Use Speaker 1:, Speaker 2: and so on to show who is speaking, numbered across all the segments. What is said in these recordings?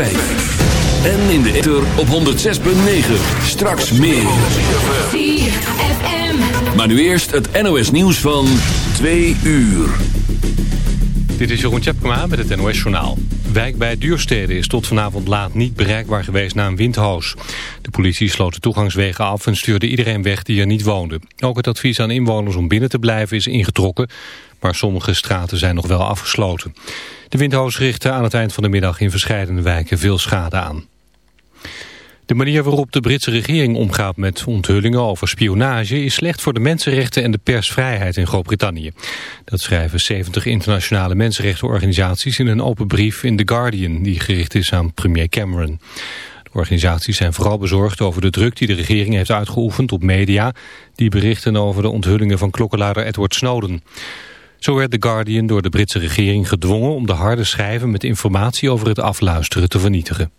Speaker 1: En in de ether op 106.9. Straks meer. Maar nu eerst het NOS nieuws van 2 uur.
Speaker 2: Dit is Jeroen Tjepkema met het NOS Journaal. Wijk bij Duurstede is tot vanavond laat niet bereikbaar geweest na een windhoos. De politie sloot de toegangswegen af en stuurde iedereen weg die er niet woonde. Ook het advies aan inwoners om binnen te blijven is ingetrokken, maar sommige straten zijn nog wel afgesloten. De windhoos richtte aan het eind van de middag in verschillende wijken veel schade aan. De manier waarop de Britse regering omgaat met onthullingen over spionage is slecht voor de mensenrechten en de persvrijheid in Groot-Brittannië. Dat schrijven 70 internationale mensenrechtenorganisaties in een open brief in The Guardian die gericht is aan premier Cameron. De organisaties zijn vooral bezorgd over de druk die de regering heeft uitgeoefend op media die berichten over de onthullingen van klokkenluider Edward Snowden. Zo werd The Guardian door de Britse regering gedwongen om de harde schijven met informatie over het afluisteren te vernietigen.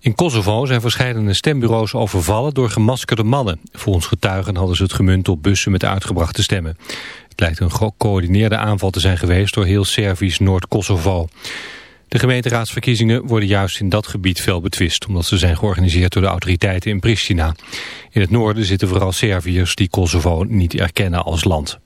Speaker 2: In Kosovo zijn verschillende stembureaus overvallen door gemaskerde mannen. Volgens getuigen hadden ze het gemunt op bussen met uitgebrachte stemmen. Het lijkt een gecoördineerde aanval te zijn geweest door heel Servisch Noord-Kosovo. De gemeenteraadsverkiezingen worden juist in dat gebied fel betwist... omdat ze zijn georganiseerd door de autoriteiten in Pristina. In het noorden zitten vooral Serviërs die Kosovo niet erkennen als land.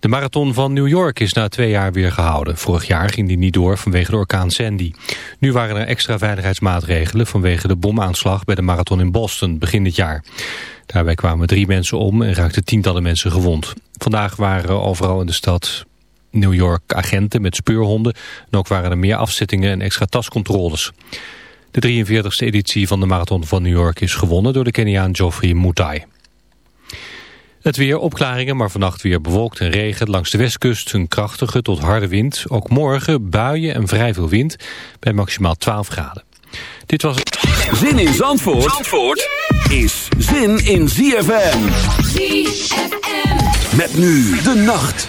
Speaker 2: De marathon van New York is na twee jaar weer gehouden. Vorig jaar ging die niet door vanwege de orkaan Sandy. Nu waren er extra veiligheidsmaatregelen vanwege de bomaanslag bij de marathon in Boston begin dit jaar. Daarbij kwamen drie mensen om en raakten tientallen mensen gewond. Vandaag waren overal in de stad New York agenten met speurhonden. En ook waren er meer afzettingen en extra tascontroles. De 43e editie van de marathon van New York is gewonnen door de Keniaan Geoffrey Mutai. Het weer opklaringen, maar vannacht weer bewolkt en regen. Langs de westkust een krachtige tot harde wind. Ook morgen buien en vrij veel wind bij maximaal 12 graden. Dit was het.
Speaker 1: Zin in Zandvoort, Zandvoort is zin in ZFM.
Speaker 3: ZFM.
Speaker 1: Met nu de nacht.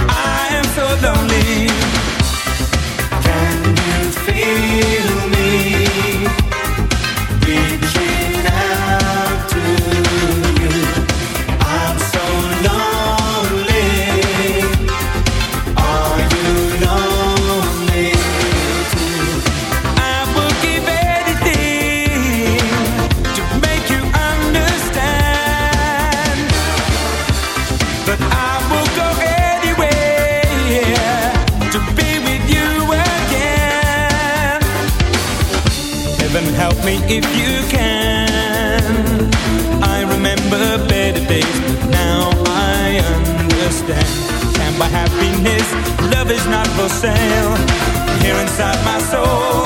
Speaker 4: am so lonely. Can you feel me understand. Can't buy happiness, love is not for sale. Here inside my soul,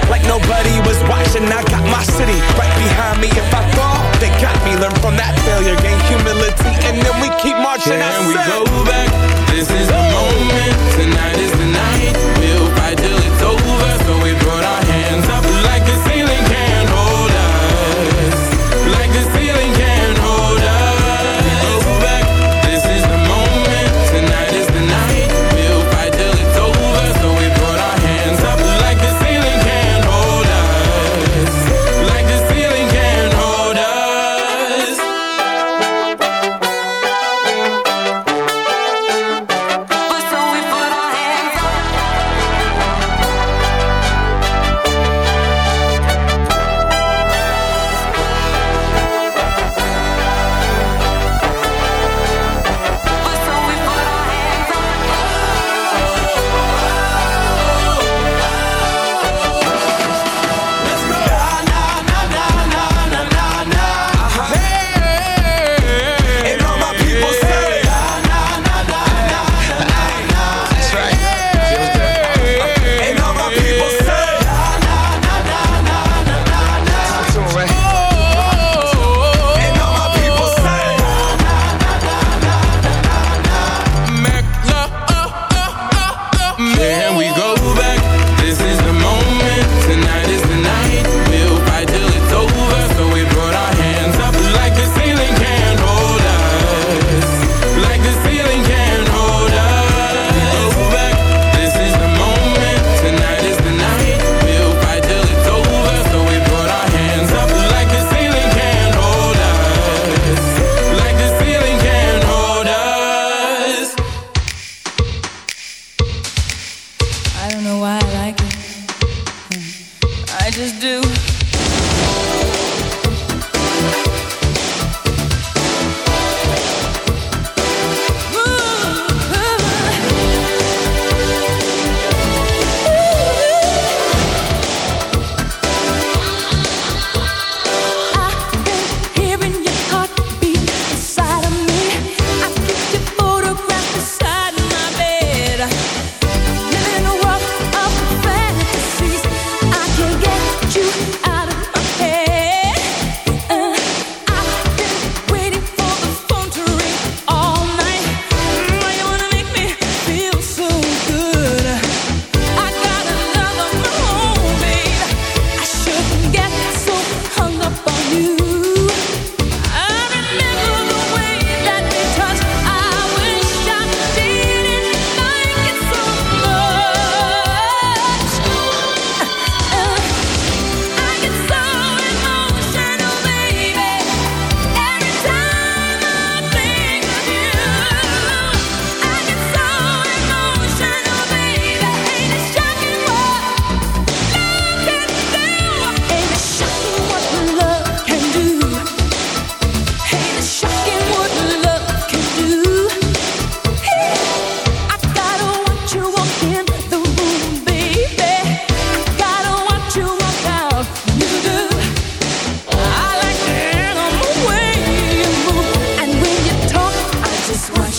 Speaker 5: like nobody was watching. I got my city right behind me. If I fall, they got me. Learn from that failure, gain humility, and then we keep marching. I
Speaker 6: we
Speaker 5: said-
Speaker 6: go back? This is the moment. Tonight is the night. We'll fight till it's over.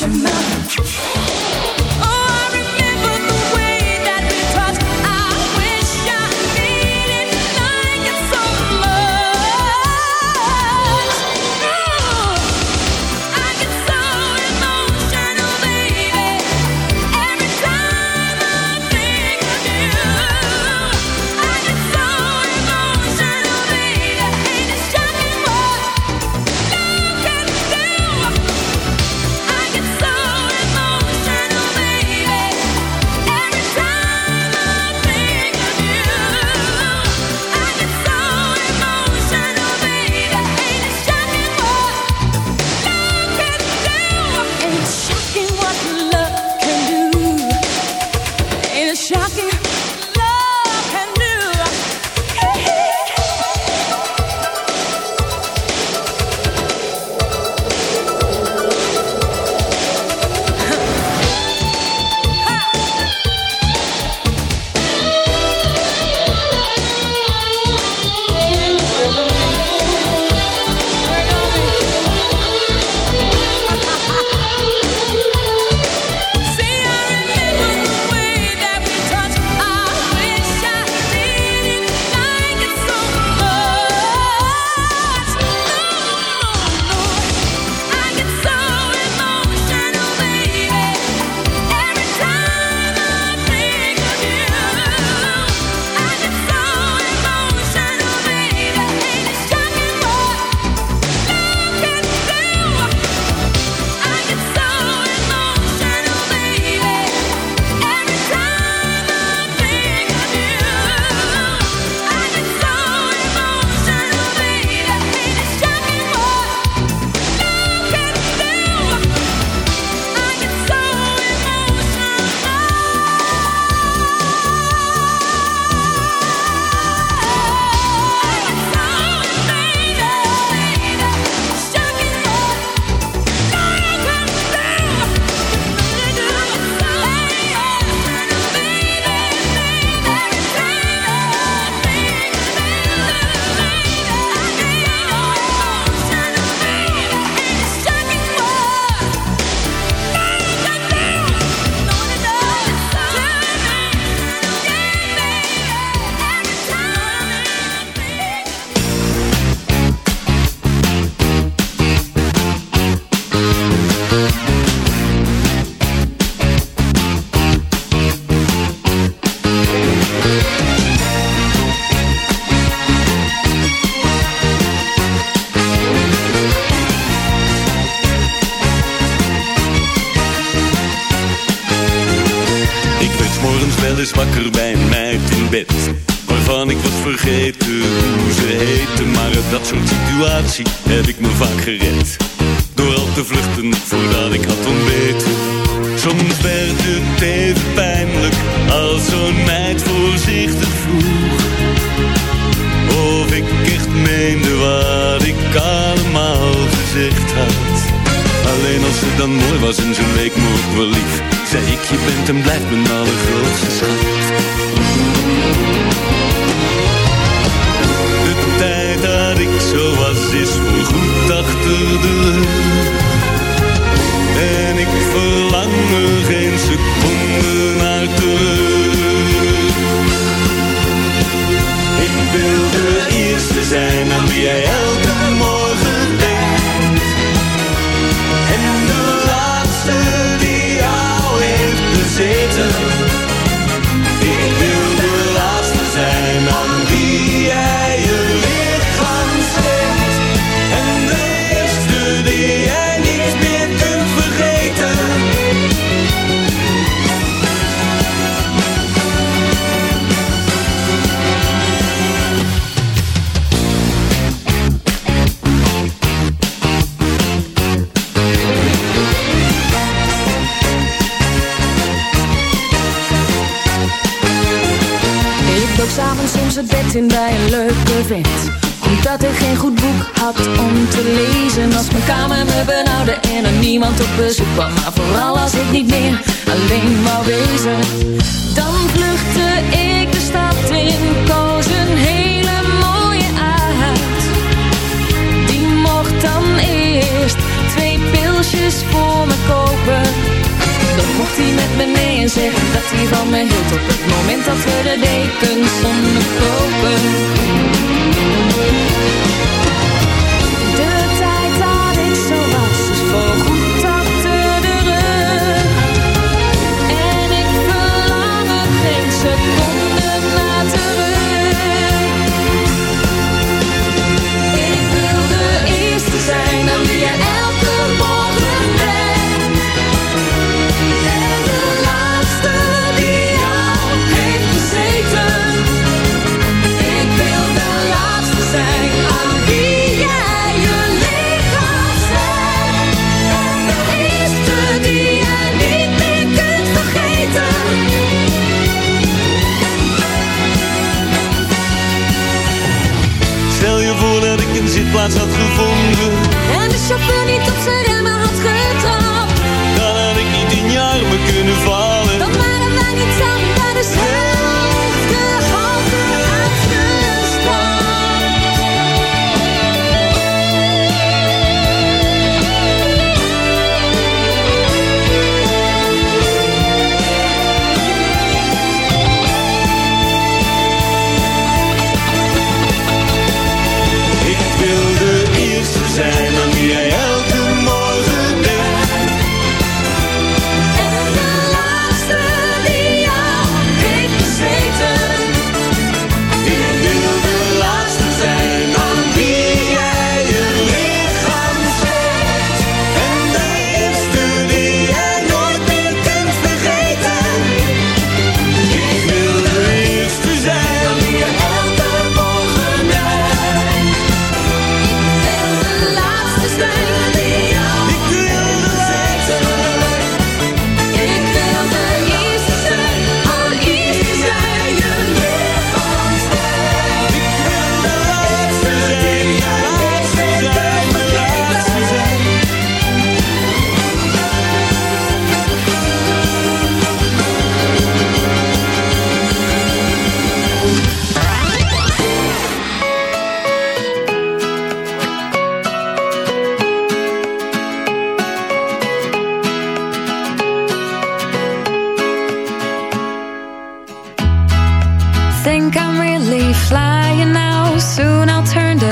Speaker 3: your
Speaker 7: mouth.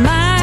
Speaker 3: It's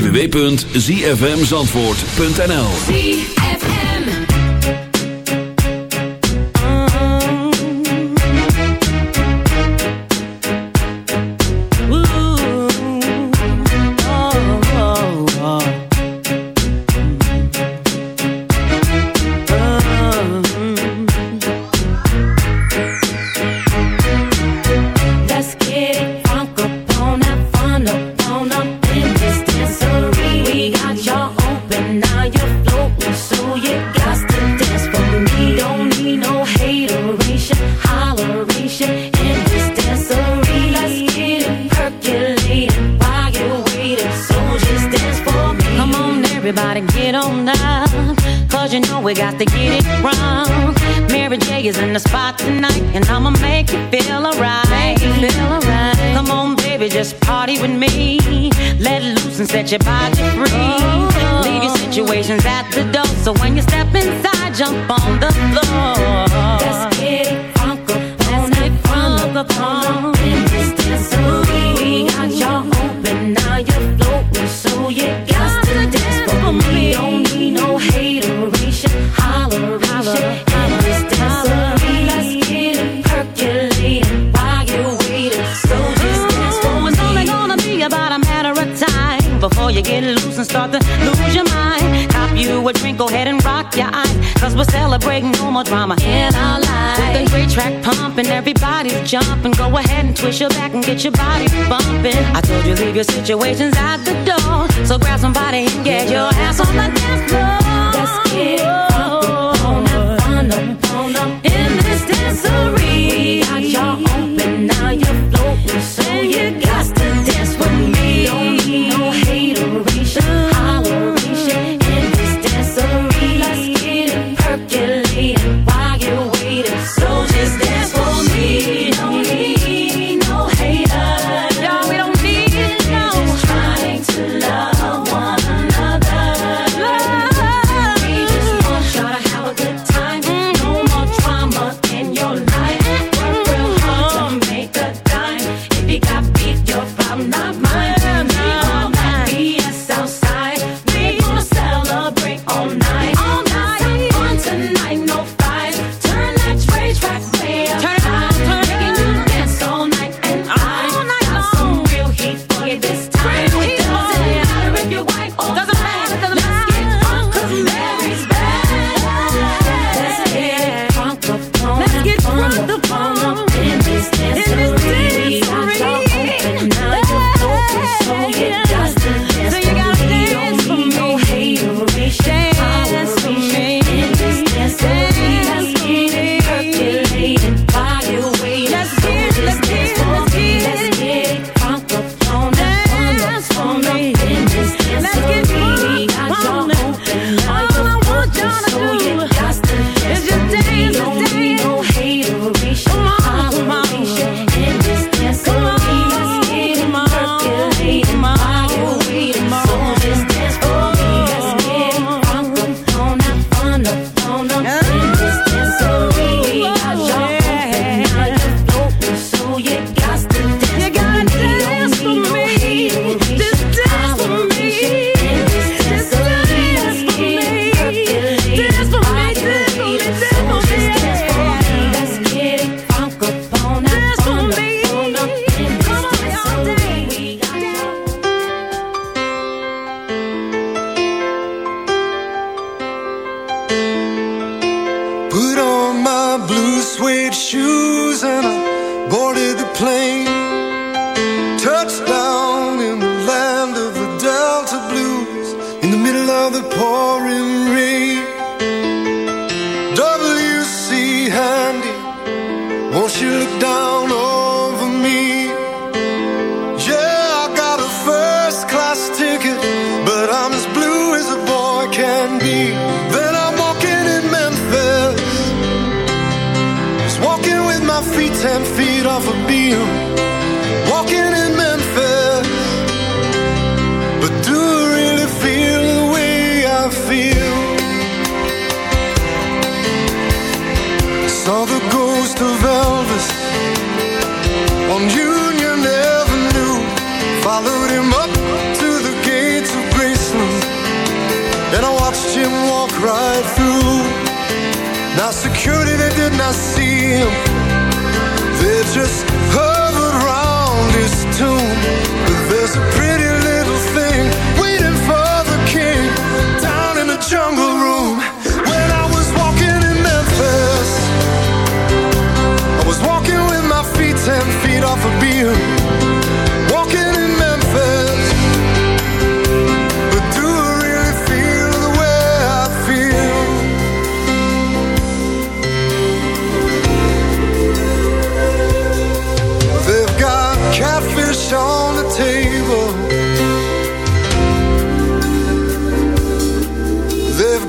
Speaker 1: www.zfmzandvoort.nl
Speaker 8: you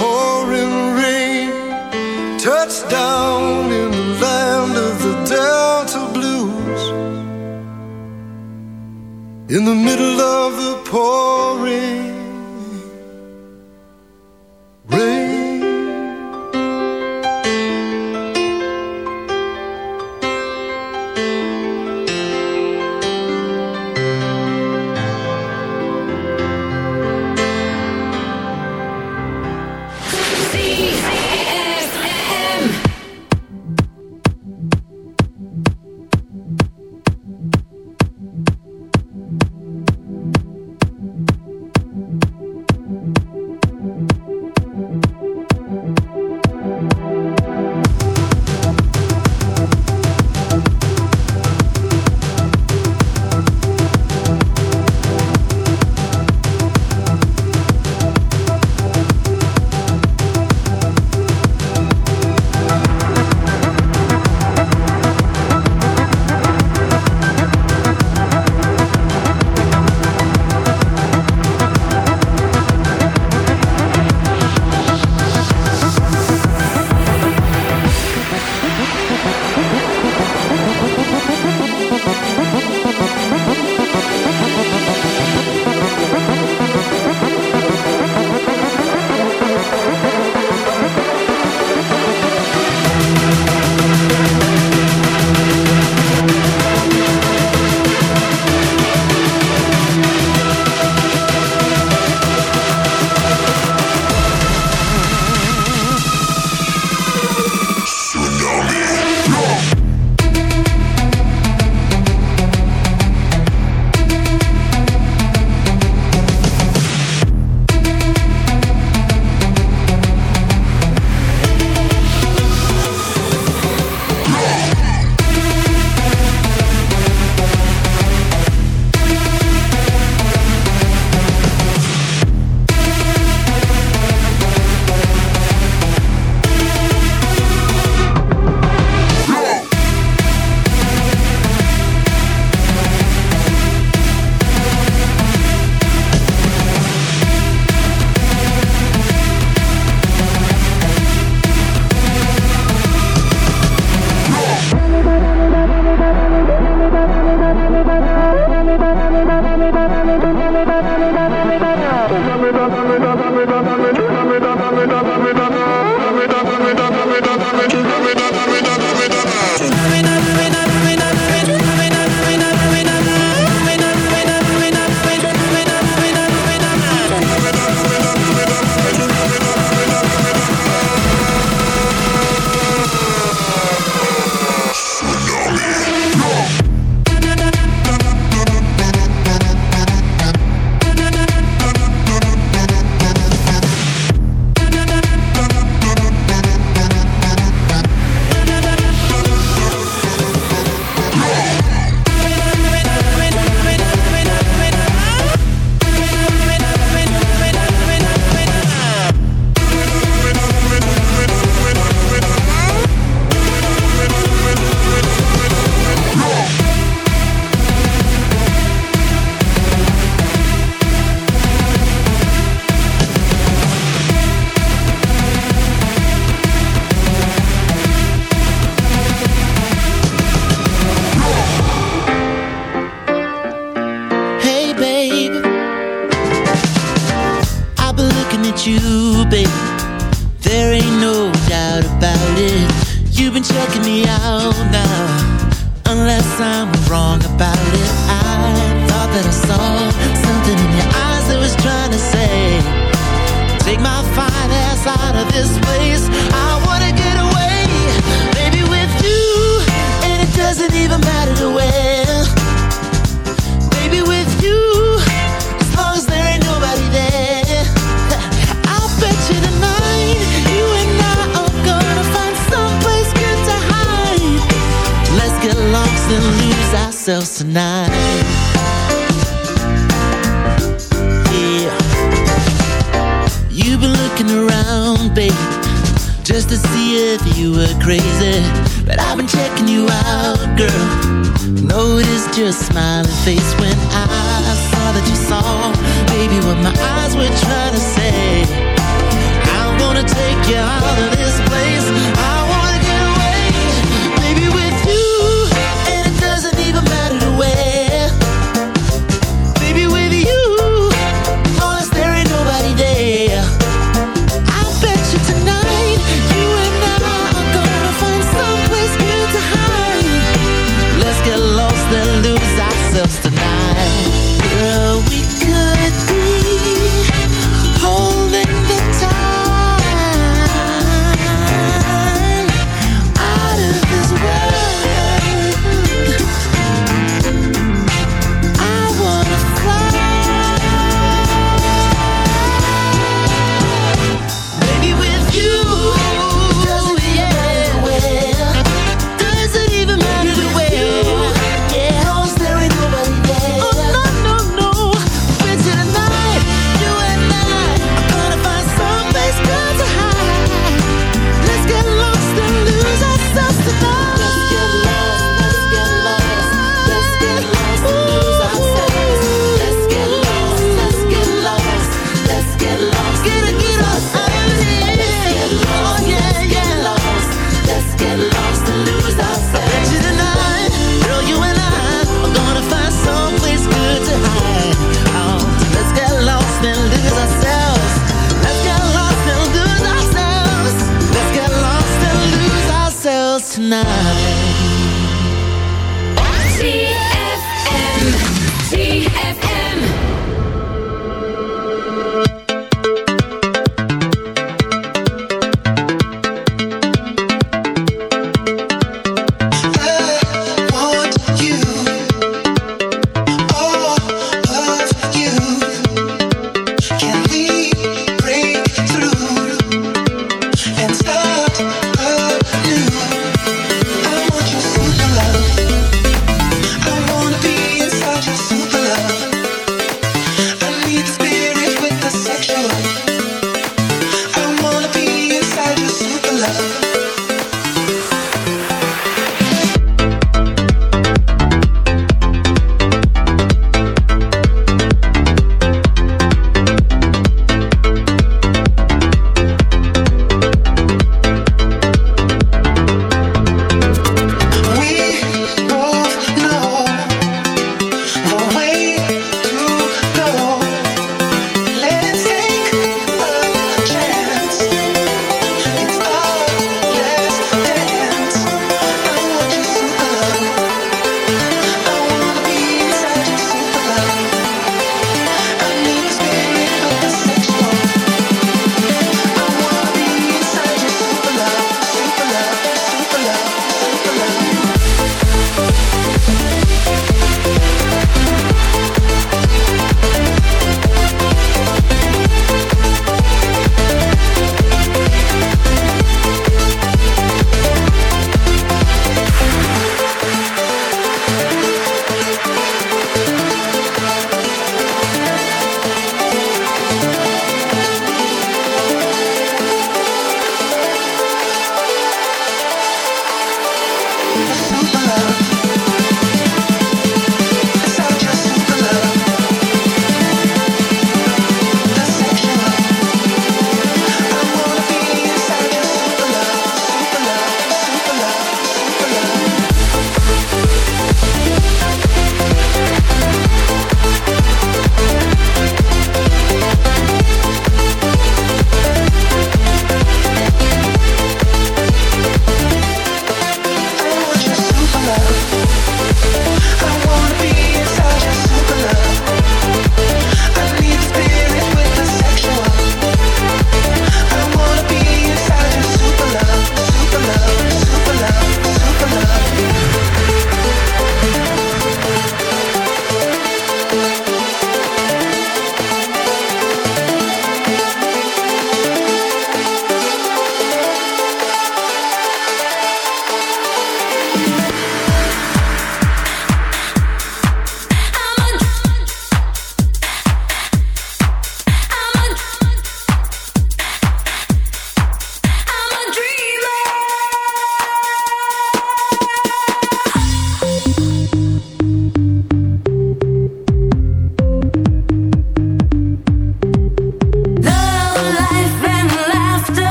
Speaker 9: pouring rain. touched down in the land of the Delta Blues. In the middle of the pouring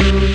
Speaker 10: If